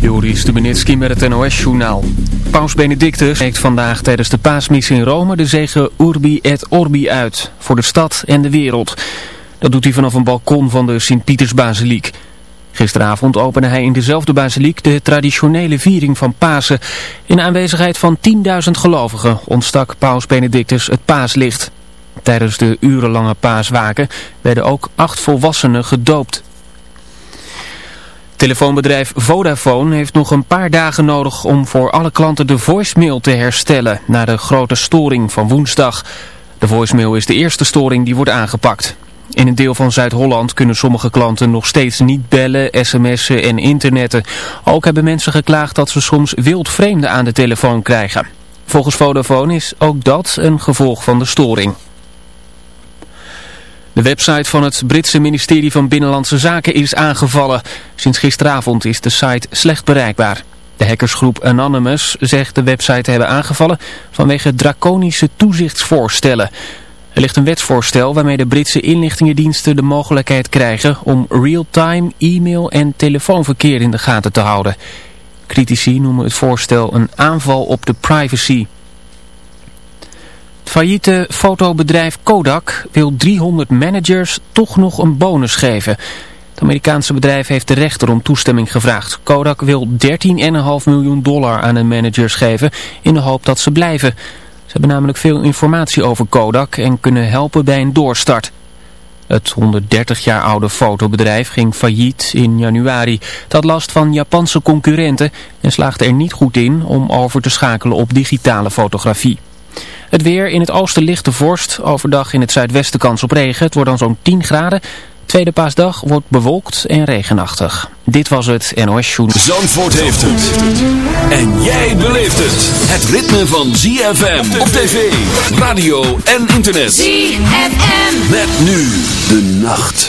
Joris Stubenitski met het NOS-journaal. Paus Benedictus spreekt vandaag tijdens de paasmis in Rome de zegen Urbi et Orbi uit voor de stad en de wereld. Dat doet hij vanaf een balkon van de Sint-Pietersbasiliek. Gisteravond opende hij in dezelfde basiliek de traditionele viering van Pasen. In aanwezigheid van 10.000 gelovigen ontstak Paus Benedictus het paaslicht. Tijdens de urenlange paaswaken werden ook acht volwassenen gedoopt. Telefoonbedrijf Vodafone heeft nog een paar dagen nodig om voor alle klanten de voicemail te herstellen na de grote storing van woensdag. De voicemail is de eerste storing die wordt aangepakt. In een deel van Zuid-Holland kunnen sommige klanten nog steeds niet bellen, sms'en en internetten. Ook hebben mensen geklaagd dat ze soms wildvreemden aan de telefoon krijgen. Volgens Vodafone is ook dat een gevolg van de storing. De website van het Britse ministerie van Binnenlandse Zaken is aangevallen. Sinds gisteravond is de site slecht bereikbaar. De hackersgroep Anonymous zegt de website te hebben aangevallen vanwege draconische toezichtsvoorstellen. Er ligt een wetsvoorstel waarmee de Britse inlichtingendiensten de mogelijkheid krijgen om real-time e-mail en telefoonverkeer in de gaten te houden. Critici noemen het voorstel een aanval op de privacy. Het failliete fotobedrijf Kodak wil 300 managers toch nog een bonus geven. Het Amerikaanse bedrijf heeft de rechter om toestemming gevraagd. Kodak wil 13,5 miljoen dollar aan de managers geven in de hoop dat ze blijven. Ze hebben namelijk veel informatie over Kodak en kunnen helpen bij een doorstart. Het 130 jaar oude fotobedrijf ging failliet in januari. Had last van Japanse concurrenten en slaagde er niet goed in om over te schakelen op digitale fotografie. Het weer in het oosten lichte vorst. Overdag in het zuidwesten kans op regen. Het wordt dan zo'n 10 graden. Tweede paasdag wordt bewolkt en regenachtig. Dit was het NOS Show. Zandvoort heeft het. En jij beleeft het. Het ritme van ZFM op tv, radio en internet. ZFM. Met nu de nacht.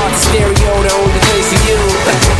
heart stereo to hold the place you.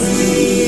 You.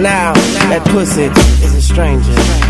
now, that pussy is a stranger.